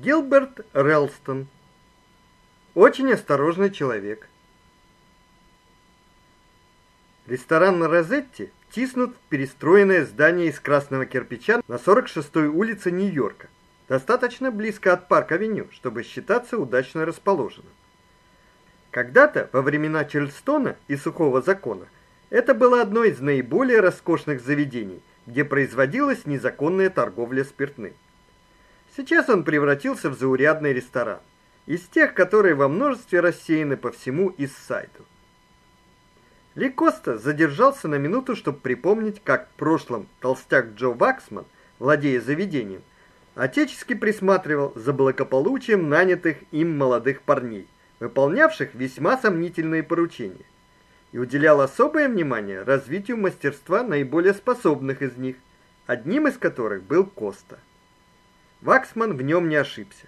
Гилберт Релстон. Очень осторожный человек. Ресторан на Розетти втиснут в перестроенное здание из красного кирпича на 46-й улице Нью-Йорка, достаточно близко от Парк-авеню, чтобы считаться удачно расположенным. Когда-то, во времена Чарльстона и Сухого закона, это было одно из наиболее роскошных заведений, где производилась незаконная торговля спиртным. Сейчас он превратился в заурядный ресторан, из тех, которые во множестве рассеяны по всему Иссайду. Ли Коста задержался на минуту, чтобы припомнить, как в прошлом толстяк Джо Ваксман, владея заведением, отечески присматривал за благополучием нанятых им молодых парней, выполнявших весьма сомнительные поручения, и уделял особое внимание развитию мастерства наиболее способных из них, одним из которых был Коста. Ваксман в нем не ошибся.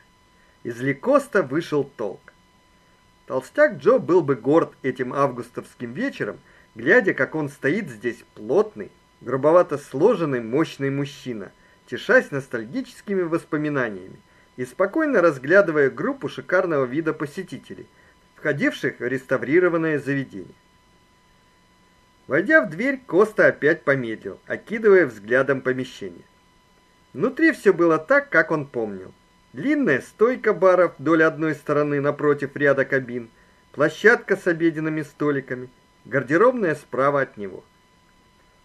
Из Ликоста вышел толк. Толстяк Джо был бы горд этим августовским вечером, глядя, как он стоит здесь плотный, грубовато сложенный, мощный мужчина, тешась ностальгическими воспоминаниями и спокойно разглядывая группу шикарного вида посетителей, входивших в реставрированное заведение. Войдя в дверь, Коста опять помедлил, окидывая взглядом помещение. Внутри все было так, как он помнил. Длинная стойка бара вдоль одной стороны напротив ряда кабин, площадка с обеденными столиками, гардеробная справа от него.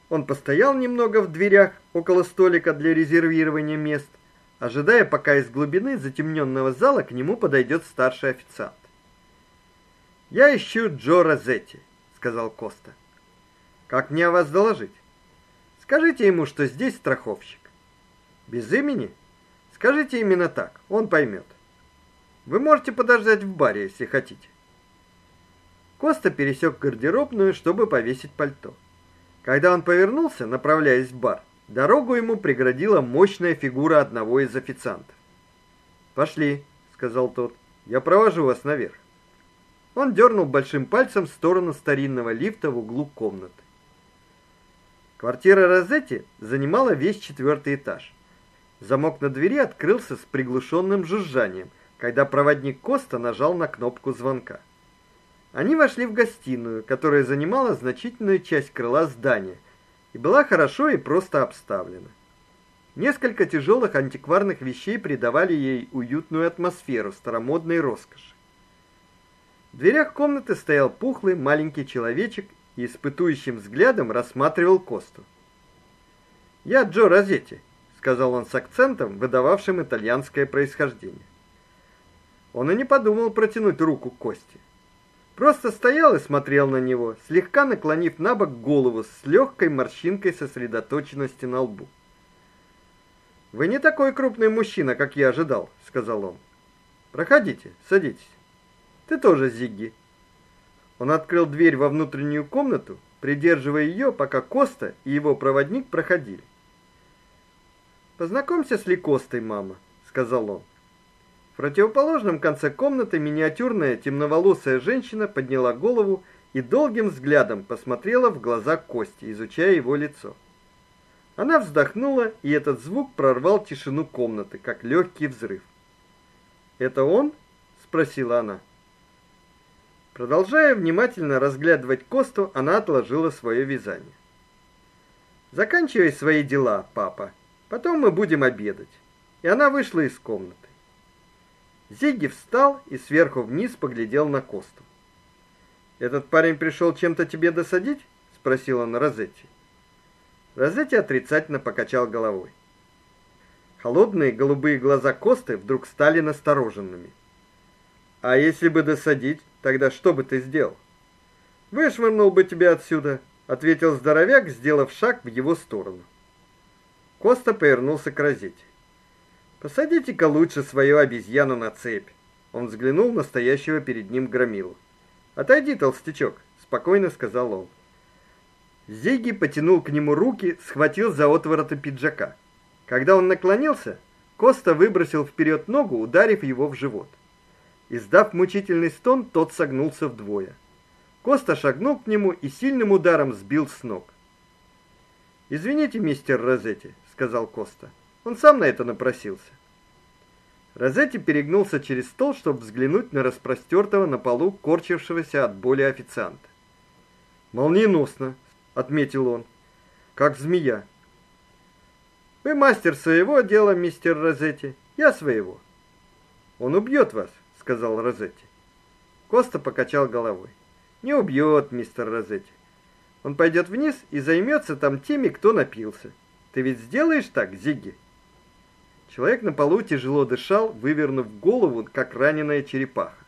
Он постоял немного в дверях около столика для резервирования мест, ожидая, пока из глубины затемненного зала к нему подойдет старший официант. "Я ищу Джо Розетти", сказал Коста. "Как мне о вас доложить? Скажите ему, что здесь страховщик. Без имени? Скажите именно так, он поймет. Вы можете подождать в баре, если хотите. Коста пересек гардеробную, чтобы повесить пальто. Когда он повернулся, направляясь в бар, дорогу ему преградила мощная фигура одного из официантов. "Пошли", сказал тот. "Я провожу вас наверх". Он дернул большим пальцем в сторону старинного лифта в углу комнаты. Квартира Розетти занимала весь четвертый этаж. Замок на двери открылся с приглушенным жужжанием, когда проводник Коста нажал на кнопку звонка. Они вошли в гостиную, которая занимала значительную часть крыла здания и была хорошо и просто обставлена. Несколько тяжелых антикварных вещей придавали ей уютную атмосферу старомодной роскоши. В дверях комнаты стоял пухлый маленький человечек и испытующим взглядом рассматривал Косту. "Я Джо Розетти", сказал он с акцентом, выдававшим итальянское происхождение. Он и не подумал протянуть руку к Косте. Просто стоял и смотрел на него, слегка наклонив набок голову с легкой морщинкой сосредоточенности на лбу. Вы не такой крупный мужчина, как я ожидал, сказал он. Проходите, садитесь. Ты тоже, Зигги. Он открыл дверь во внутреннюю комнату, придерживая ее, пока Коста и его проводник проходили. Познакомься с Ликостой, мама, сказал он. В противоположном конце комнаты миниатюрная темноволосая женщина подняла голову и долгим взглядом посмотрела в глаза Кости, изучая его лицо. Она вздохнула, и этот звук прорвал тишину комнаты, как легкий взрыв. "Это он?" спросила она. Продолжая внимательно разглядывать Косту, она отложила свое вязание. "Заканчивай свои дела, папа", Потом мы будем обедать. И она вышла из комнаты. Зигги встал и сверху вниз поглядел на Косту. Этот парень пришел чем-то тебе досадить? спросил он Розетти. Розетти отрицательно покачал головой. Холодные голубые глаза Косты вдруг стали настороженными. А если бы досадить, тогда что бы ты сделал? Вышвырнул бы тебя отсюда, ответил здоровяк, сделав шаг в его сторону. Коста повернулся к Розете. Посадите-ка лучше свою обезьяну на цепь. Он взглянул на стоящего перед ним громилу. Отойди, толстячок, спокойно сказал он. Зиги потянул к нему руки, схватил за отвороты пиджака. Когда он наклонился, Коста выбросил вперед ногу, ударив его в живот. Издав мучительный стон, тот согнулся вдвое. Коста шагнул к нему и сильным ударом сбил с ног. Извините, мистер Розетти, сказал Коста. Он сам на это напросился. Розетти перегнулся через стол, чтобы взглянуть на распростертого на полу корчившегося от боли официанта. "Молниеносно", отметил он, как змея. Вы мастер своего дела, мистер Розетти, я своего. Он убьет вас, сказал Розетти. Коста покачал головой. Не убьет, мистер Розетти. Он пойдет вниз и займется там теми, кто напился. Ты ведь сделаешь так, Зиги? Человек на полу тяжело дышал, вывернув голову, как раненая черепаха.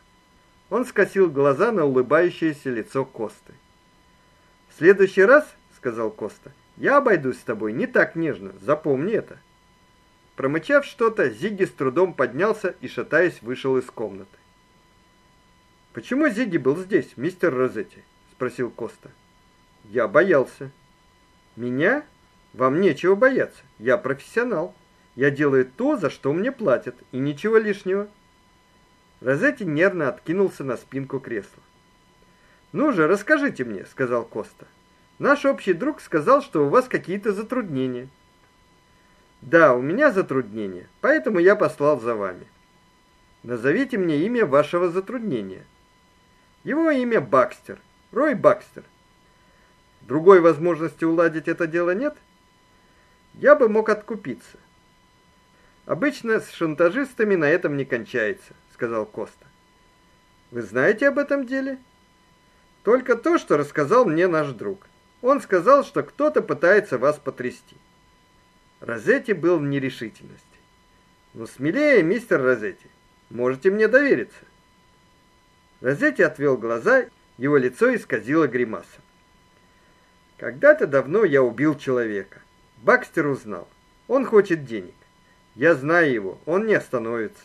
Он скосил глаза на улыбающееся лицо Косты. "В следующий раз", сказал Коста. "Я обойдусь с тобой не так нежно, запомни это". Промычав что-то, Зиги с трудом поднялся и шатаясь вышел из комнаты. "Почему Зиги был здесь, мистер Розетти?" спросил Коста. "Я боялся". "Меня? Вам нечего бояться. Я профессионал". Я делаю то, за что мне платят, и ничего лишнего. Розетти нервно откинулся на спинку кресла. "Ну же, расскажите мне", сказал Коста. "Наш общий друг сказал, что у вас какие-то затруднения". "Да, у меня затруднения, поэтому я послал за вами. Назовите мне имя вашего затруднения". Его имя Бакстер, Рой Бакстер. Другой возможности уладить это дело нет? Я бы мог откупиться. Обычно с шантажистами на этом не кончается, сказал Коста. Вы знаете об этом деле? Только то, что рассказал мне наш друг. Он сказал, что кто-то пытается вас потрясти. Розетти был в нерешительности. Ну смелее, мистер Розетти. Можете мне довериться. Розетти отвел глаза, его лицо исказило гримаса. Когда-то давно я убил человека. Бакстер узнал. Он хочет денег. Я знаю его, он не остановится.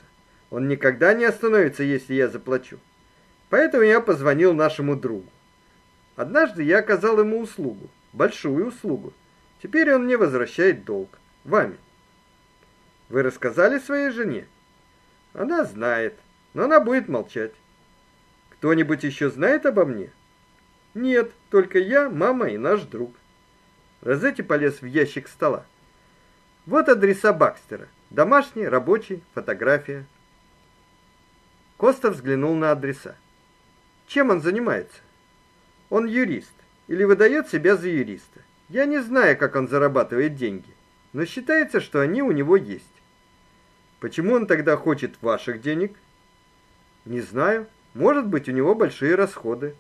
Он никогда не остановится, если я заплачу. Поэтому я позвонил нашему другу. Однажды я оказал ему услугу, большую услугу. Теперь он мне возвращает долг вами. Вы рассказали своей жене? Она знает, но она будет молчать. Кто-нибудь еще знает обо мне? Нет, только я, мама и наш друг. Розетти полез в ящик стола. Вот адреса Бакстера. Домашний, рабочий, фотография. Коста взглянул на адреса. Чем он занимается? Он юрист или выдает себя за юриста. Я не знаю, как он зарабатывает деньги, но считается, что они у него есть. Почему он тогда хочет ваших денег? Не знаю. Может быть, у него большие расходы.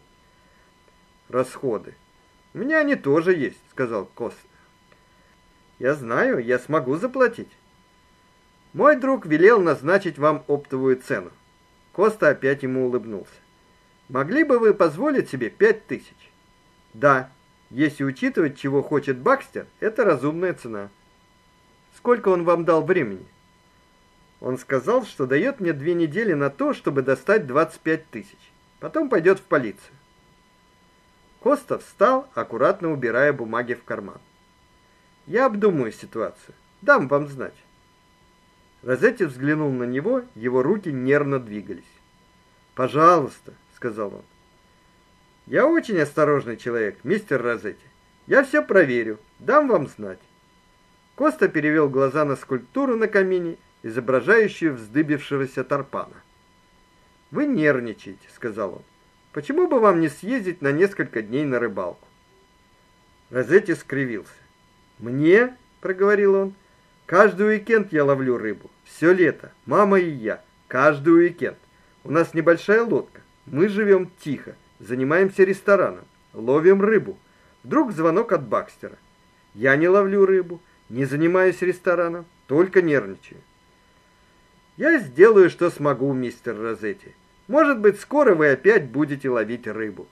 Расходы. У меня они тоже есть, сказал Коста. Я знаю, я смогу заплатить. Мой друг велел назначить вам оптовую цену. Коста опять ему улыбнулся. Могли бы вы позволить себе пять тысяч? Да, если учитывать, чего хочет Бакстер, это разумная цена. Сколько он вам дал времени? Он сказал, что дает мне две недели на то, чтобы достать 25 тысяч. Потом пойдет в полицию. Коста встал, аккуратно убирая бумаги в карман. Я обдумаю ситуацию. Дам вам знать. Розетти взглянул на него, его руки нервно двигались. "Пожалуйста", сказал он. "Я очень осторожный человек, мистер Розетти. Я все проверю, дам вам знать". Коста перевел глаза на скульптуру на камине, изображающую вздыбившегося тарпана. "Вы нервничаете", сказал он. "Почему бы вам не съездить на несколько дней на рыбалку?" Розетти скривился. "Мне?" проговорил он. Каждый уикенд я ловлю рыбу. Все лето. Мама и я. Каждый уикенд. У нас небольшая лодка. Мы живем тихо. Занимаемся рестораном. Ловим рыбу. Вдруг звонок от Бакстера. Я не ловлю рыбу, не занимаюсь рестораном, только нервничаю. Я сделаю, что смогу, мистер Розетти. Может быть, скоро вы опять будете ловить рыбу.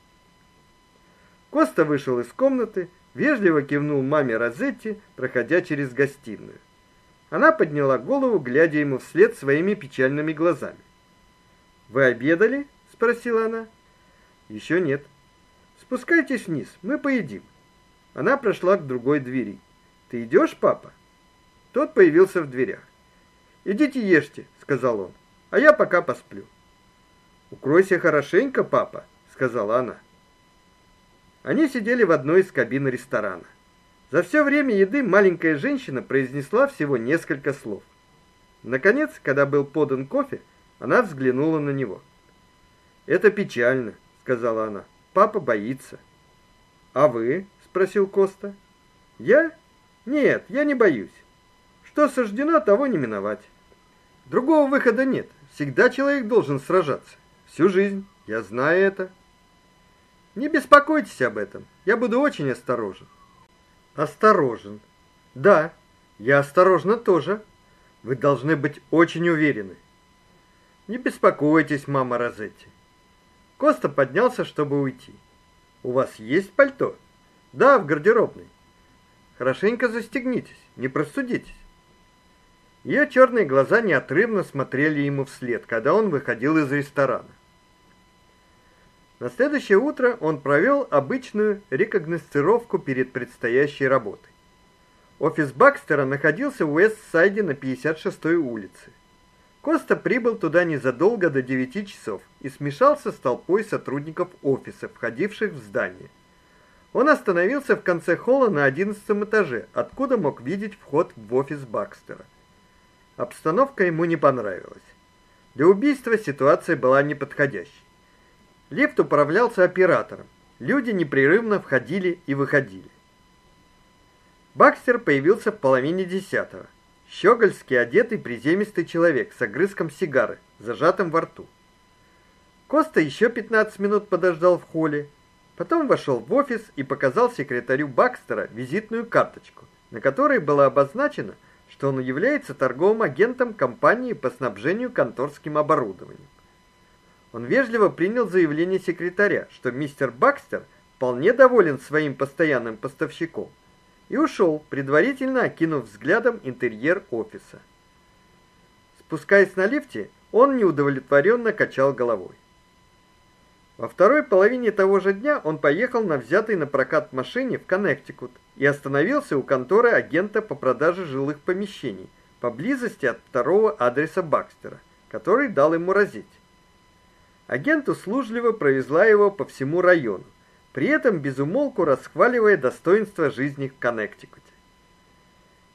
Коста вышел из комнаты, вежливо кивнул маме Розетти, проходя через гостиную. Она подняла голову, глядя ему вслед своими печальными глазами. "Вы обедали?" спросила она. «Еще нет. Спускайтесь вниз, мы поедим". Она прошла к другой двери. "Ты идешь, папа?" Тот появился в дверях. "Идите ешьте", сказал он. "А я пока посплю". "Укройся хорошенько, папа", сказала она. Они сидели в одной из кабин ресторана. За все время еды маленькая женщина произнесла всего несколько слов. Наконец, когда был подан кофе, она взглянула на него. "Это печально", сказала она. "Папа боится". "А вы?" спросил Коста. "Я? Нет, я не боюсь. Что суждено, того не миновать. Другого выхода нет. Всегда человек должен сражаться. Всю жизнь. Я знаю это. Не беспокойтесь об этом. Я буду очень осторожен. Осторожен. Да, я осторожна тоже. Вы должны быть очень уверены. Не беспокойтесь, мама Розетти. Коста поднялся, чтобы уйти. У вас есть пальто? Да, в гардеробной. Хорошенько застегнитесь, не простудитесь. Ее черные глаза неотрывно смотрели ему вслед, когда он выходил из ресторана. На следующее утро он провел обычную рекогносцировку перед предстоящей работой. Офис Бакстера находился в Уэст-Сайде на 56-й улице. Коста прибыл туда незадолго до 9 часов и смешался с толпой сотрудников офиса, входивших в здание. Он остановился в конце холла на 11 этаже, откуда мог видеть вход в офис Бакстера. Обстановка ему не понравилась. Для убийства ситуация была неподходящей. Лифт управлялся оператором. Люди непрерывно входили и выходили. Бакстер появился в половине десятого. Щегольский одетый приземистый человек с огрызком сигары, зажатым во рту. Коста еще 15 минут подождал в холле, потом вошел в офис и показал секретарю Бакстера визитную карточку, на которой было обозначено, что он является торговым агентом компании по снабжению конторским оборудованием. Он вежливо принял заявление секретаря, что мистер Бакстер вполне доволен своим постоянным поставщиком, и ушел, предварительно окинув взглядом интерьер офиса. Спускаясь на лифте, он неудовлетворенно качал головой. Во второй половине того же дня он поехал на взятой на прокат машине в Коннектикут и остановился у конторы агента по продаже жилых помещений, поблизости от второго адреса Бакстера, который дал ему разить. Агент услужливо провезла его по всему району, при этом безумолку расхваливая достоинства жизни в Коннектикуте.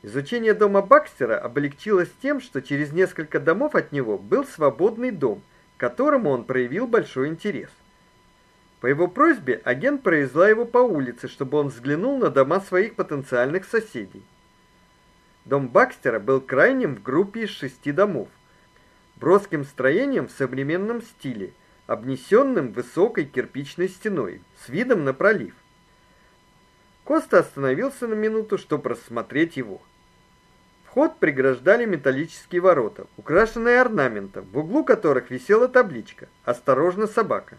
Изучение дома Бакстера облегчилось тем, что через несколько домов от него был свободный дом, к которому он проявил большой интерес. По его просьбе агент провезла его по улице, чтобы он взглянул на дома своих потенциальных соседей. Дом Бакстера был крайним в группе из шести домов, броским строением в современном стиле, обнесенным высокой кирпичной стеной с видом на пролив. Коста остановился на минуту, чтобы рассмотреть его. Вход преграждали металлические ворота, украшенные орнаментом, в углу которых висела табличка: "Осторожно, собака".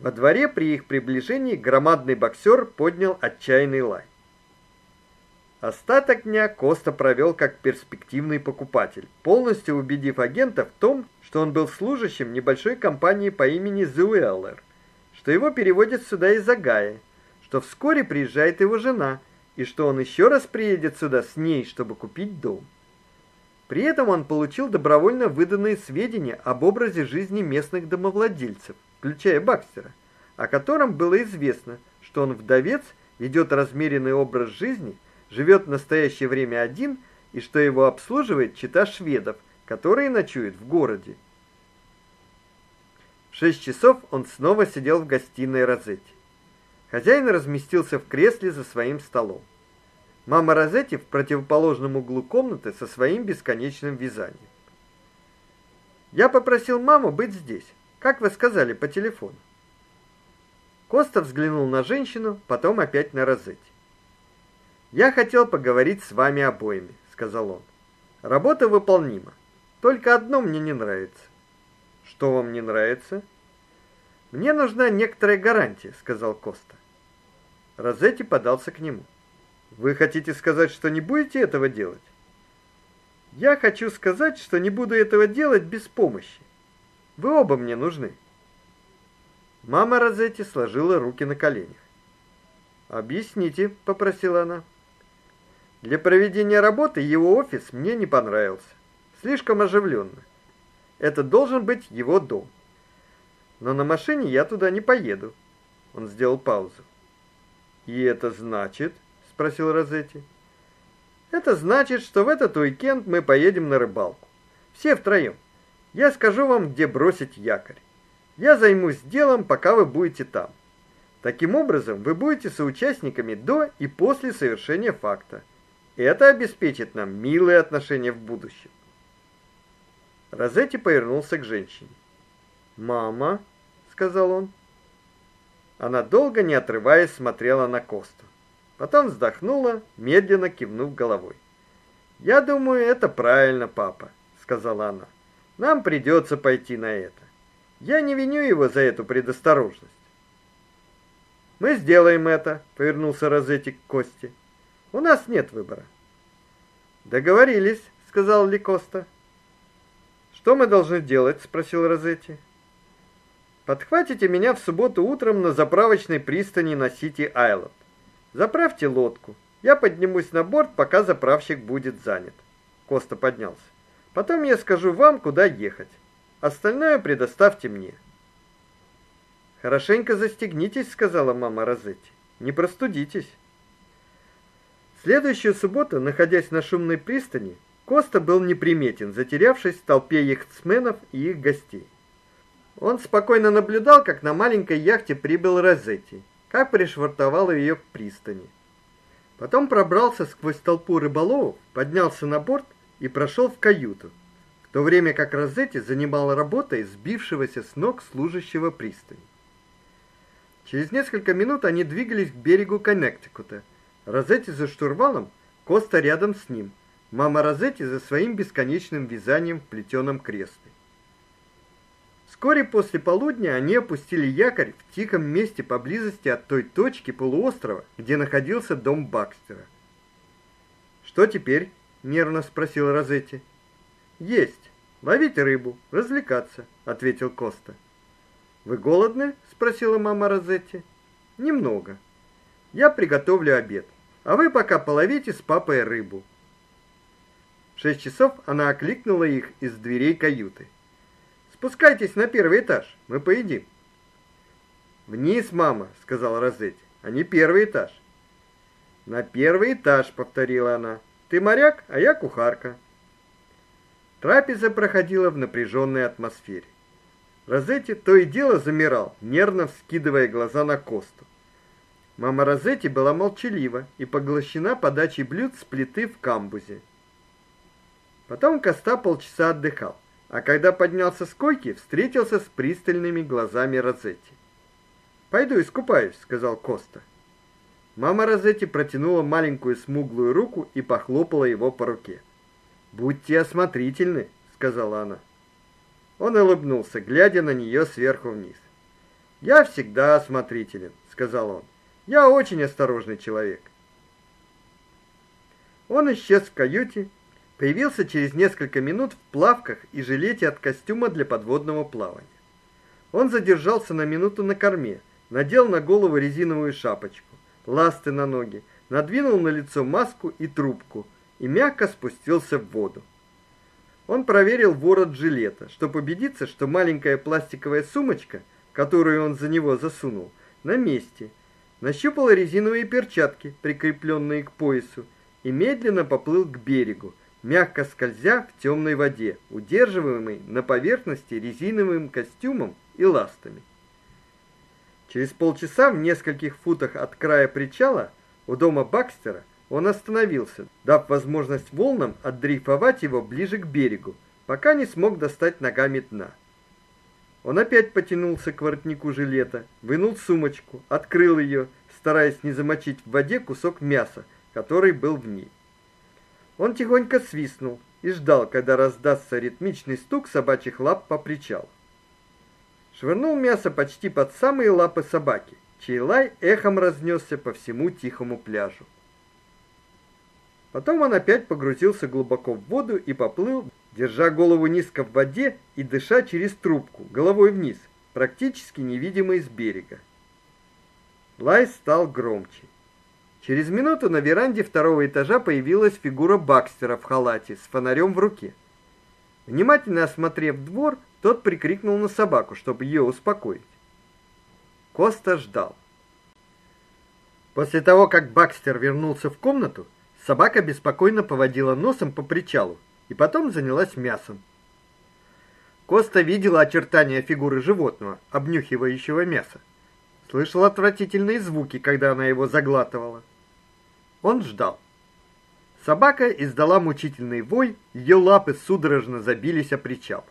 Во дворе при их приближении громадный боксер поднял отчаянный лай. Остаток дня Коста провел как перспективный покупатель, полностью убедив агента в том, что он был служащим небольшой компании по имени Зуэллер, что его переводят сюда из Агая, что вскоре приезжает его жена и что он еще раз приедет сюда с ней, чтобы купить дом. При этом он получил добровольно выданные сведения об образе жизни местных домовладельцев, включая Бакстера, о котором было известно, что он вдовец, ведет размеренный образ жизни – живет в настоящее время один и что его обслуживает чита шведов, которые ночуют в городе. В шесть часов он снова сидел в гостиной Розетти. Хозяин разместился в кресле за своим столом. Мама Розетти в противоположном углу комнаты со своим бесконечным вязанием. Я попросил маму быть здесь, как вы сказали по телефону. Коста взглянул на женщину, потом опять на Розетти. Я хотел поговорить с вами обоими, сказал он. Работа выполнима. Только одно мне не нравится. Что вам не нравится? Мне нужна некоторая гарантия, сказал Коста. Розетти подался к нему. Вы хотите сказать, что не будете этого делать? Я хочу сказать, что не буду этого делать без помощи. Вы оба мне нужны. Мама Розетти сложила руки на коленях. Объясните, попросила она. Для проведения работы его офис мне не понравился. Слишком оживленно. Это должен быть его дом. Но на машине я туда не поеду. Он сделал паузу. И это значит, спросил Розетти. Это значит, что в этот уикенд мы поедем на рыбалку. Все втроем. Я скажу вам, где бросить якорь. Я займусь делом, пока вы будете там. Таким образом, вы будете соучастниками до и после совершения факта. Это обеспечит нам милые отношения в будущем. Розетти повернулся к женщине. "Мама", сказал он. Она долго не отрываясь смотрела на Косту. Потом вздохнула, медленно кивнув головой. "Я думаю, это правильно, папа", сказала она. "Нам придется пойти на это. Я не виню его за эту предосторожность. Мы сделаем это, повернулся Розетти к Косте. У нас нет выбора. Договорились, сказал Ликоста. Что мы должны делать? спросил Розетти. Подхватите меня в субботу утром на заправочной пристани на Сити-Айленд. Заправьте лодку. Я поднимусь на борт, пока заправщик будет занят. Коста поднялся. Потом я скажу вам, куда ехать. Остальное предоставьте мне. Хорошенько застегнитесь, сказала мама Розетти. Не простудитесь. Следующую субботу, находясь на шумной пристани, Коста был неприметен, затерявшись в толпе яхтсменов и их гостей. Он спокойно наблюдал, как на маленькой яхте прибыл Розетти, как пришвартовал ее к пристани. Потом пробрался сквозь толпу рыболовов, поднялся на борт и прошел в каюту, в то время как Розетти занимал работой сбившегося с ног служащего пристани. Через несколько минут они двигались к берегу Коннектикута. Розетти за штурвалом, Коста рядом с ним. Мама Розетти за своим бесконечным вязанием в плетеном кресле. Вскоре после полудня они опустили якорь в тихом месте поблизости от той точки полуострова, где находился дом Бакстера. Что теперь? Нервно спросил Розетти. Есть. Ловить рыбу, развлекаться, ответил Коста. Вы голодны? спросила мама Розетти. Немного. Я приготовлю обед, а вы пока половите с папой рыбу. В шесть часов она окликнула их из дверей каюты. Спускайтесь на первый этаж, мы поедим. Вниз, мама, сказала Розетти. А не первый этаж. На первый этаж, повторила она. Ты моряк, а я кухарка. Трапеза проходила в напряженной атмосфере. Розетти то и дело замирал, нервно вскидывая глаза на Косту. Мама Розетти была молчалива и поглощена подачей блюд с плиты в камбузе. Потом Коста полчаса отдыхал, а когда поднялся с койки, встретился с пристальными глазами Розетти. "Пойду искупаюсь", сказал Коста. Мама Розетти протянула маленькую смуглую руку и похлопала его по руке. "Будьте осмотрительны", сказала она. Он улыбнулся, глядя на нее сверху вниз. "Я всегда осмотрителен", сказал он. "Я очень осторожный человек". Он исчез в каюте, появился через несколько минут в плавках и жилете от костюма для подводного плавания. Он задержался на минуту на корме, надел на голову резиновую шапочку, ласты на ноги, надвинул на лицо маску и трубку и мягко спустился в воду. Он проверил ворот жилета, чтобы убедиться, что маленькая пластиковая сумочка, которую он за него засунул, на месте. Нащупал резиновые перчатки, прикрепленные к поясу, и медленно поплыл к берегу, мягко скользя в темной воде, удерживаемой на поверхности резиновым костюмом и ластами. Через полчаса в нескольких футах от края причала у дома Бакстера он остановился, дав возможность волнам отдрейфовать его ближе к берегу, пока не смог достать ногами дна. Он опять потянулся к воротнику жилета, вынул сумочку, открыл ее, стараясь не замочить в воде кусок мяса, который был в ней. Он тихонько свистнул и ждал, когда раздастся ритмичный стук собачьих лап по причалу. Швырнул мясо почти под самые лапы собаки, чей лай эхом разнесся по всему тихому пляжу. Потом он опять погрузился глубоко в воду и поплыл, держа голову низко в воде и дыша через трубку, головой вниз, практически невидимый с берега. Лай стал громче. Через минуту на веранде второго этажа появилась фигура Бакстера в халате с фонарем в руке. Внимательно осмотрев двор, тот прикрикнул на собаку, чтобы ее успокоить. Коста ждал. После того, как Бакстер вернулся в комнату, Собака беспокойно поводила носом по причалу и потом занялась мясом. Коста видела очертания фигуры животного, обнюхивающего мясо. Слышал отвратительные звуки, когда она его заглатывала. Он ждал. Собака издала мучительный вой, ее лапы судорожно забились о причал.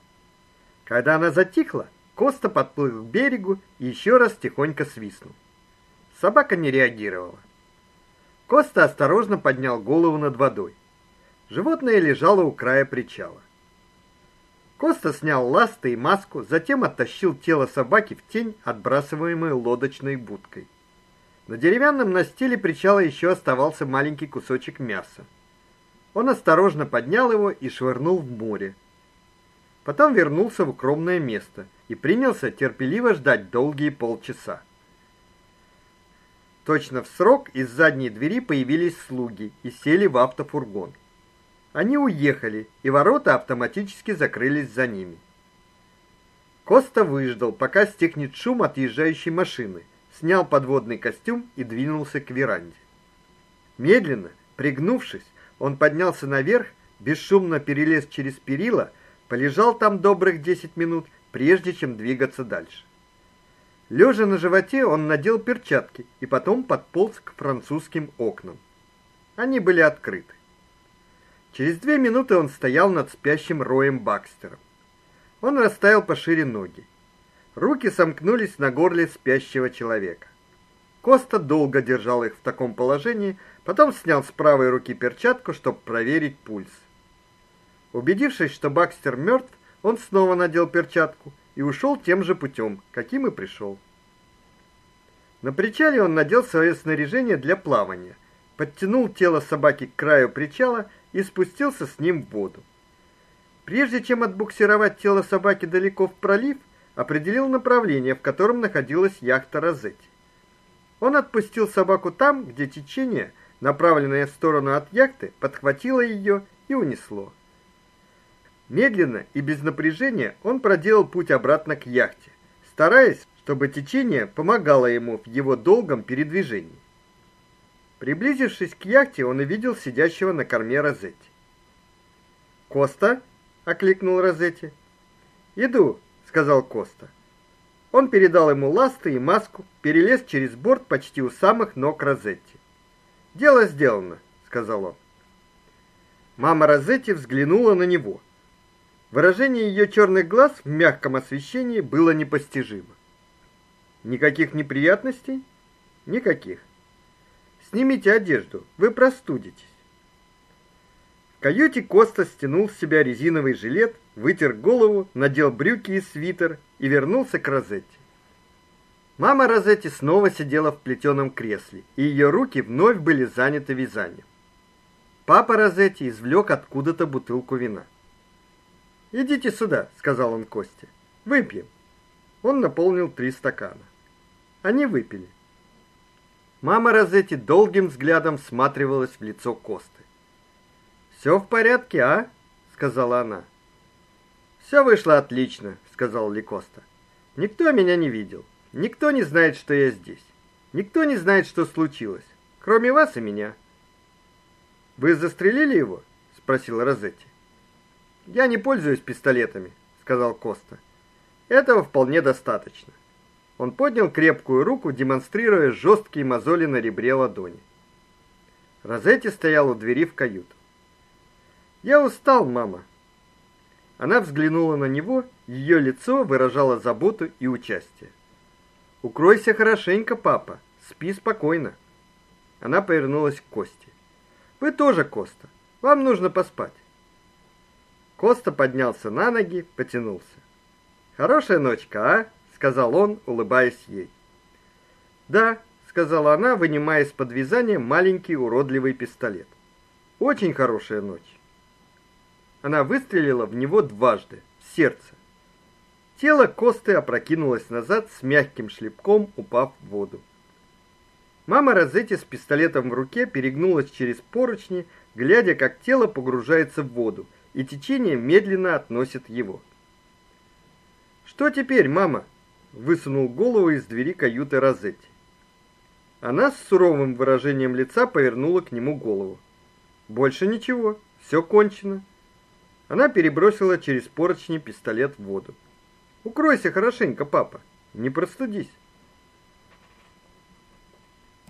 Когда она затихла, Коста подплыл к берегу и еще раз тихонько свистнул. Собака не реагировала. Коста осторожно поднял голову над водой. Животное лежало у края причала. Коста снял ласты и маску, затем оттащил тело собаки в тень, отбрасываемую лодочной будкой. На деревянном настиле причала еще оставался маленький кусочек мяса. Он осторожно поднял его и швырнул в море. Потом вернулся в укромное место и принялся терпеливо ждать долгие полчаса. Точно в срок из задней двери появились слуги и сели в автофургон. Они уехали, и ворота автоматически закрылись за ними. Коста выждал, пока стихнет шум отъезжающей машины, снял подводный костюм и двинулся к веранде. Медленно, пригнувшись, он поднялся наверх, бесшумно перелез через перила, полежал там добрых 10 минут, прежде чем двигаться дальше. Лежа на животе, он надел перчатки и потом подполз к французским окнам. Они были открыты. Через две минуты он стоял над спящим Роем Бакстером. Он расставил пошире ноги. Руки сомкнулись на горле спящего человека. Коста долго держал их в таком положении, потом снял с правой руки перчатку, чтобы проверить пульс. Убедившись, что Бакстер мертв, он снова надел перчатку и ушел тем же путем, каким и пришел. На причале он надел свое снаряжение для плавания, подтянул тело собаки к краю причала и спустился с ним в воду. Прежде чем отбуксировать тело собаки далеко в пролив, определил направление, в котором находилась яхта Розетти. Он отпустил собаку там, где течение, направленное в сторону от яхты, подхватило ее и унесло. Медленно и без напряжения он проделал путь обратно к яхте, стараясь, чтобы течение помогало ему в его долгом передвижении. Приблизившись к яхте, он увидел сидящего на корме Розетти. "Коста?" окликнул Розетти. "Иду", сказал Коста. Он передал ему ласты и маску, перелез через борт почти у самых ног Розетти. "Дело сделано", сказал он. Мама Розетти взглянула на него. Выражение ее черных глаз в мягком освещении было непостижимо. Никаких неприятностей? Никаких. Снимите одежду, вы простудитесь. В каюте Коста стянул с себя резиновый жилет, вытер голову, надел брюки и свитер и вернулся к Розетте. Мама Розетти снова сидела в плетеном кресле, и ее руки вновь были заняты вязанием. Папа Розетти извлек откуда-то бутылку вина. "Идите сюда", сказал он Косте. "Выпьем". Он наполнил три стакана. Они выпили. Мама Розетти долгим взглядом всматривалась в лицо Косты. «Все в порядке, а?" сказала она. «Все вышло отлично", сказал Ликоста. "Никто меня не видел. Никто не знает, что я здесь. Никто не знает, что случилось, кроме вас и меня". "Вы застрелили его?" спросила Розетти. "Я не пользуюсь пистолетами", сказал Коста. "Этого вполне достаточно". Он поднял крепкую руку, демонстрируя жесткие мозоли на ребре ладони. Розетти стояла у двери в каюту. "Я устал, мама". Она взглянула на него, ее лицо выражало заботу и участие. "Укройся хорошенько, папа. Спи спокойно". Она повернулась к Косте. "Вы тоже, Коста. Вам нужно поспать". Коста поднялся на ноги, потянулся. "Хорошая ночка, а?" сказал он, улыбаясь ей. "Да", сказала она, вынимая из-под вязания маленький уродливый пистолет. "Очень хорошая ночь". Она выстрелила в него дважды, в сердце. Тело Косты опрокинулось назад с мягким шлепком, упав в воду. Мама Розетти с пистолетом в руке перегнулась через поручни, глядя, как тело погружается в воду, и течение медленно относит его. Что теперь, мама? высунул голову из двери каюты Розетти. Она с суровым выражением лица повернула к нему голову. Больше ничего. все кончено. Она перебросила через поручни пистолет в воду. Укройся хорошенько, папа. Не простудись.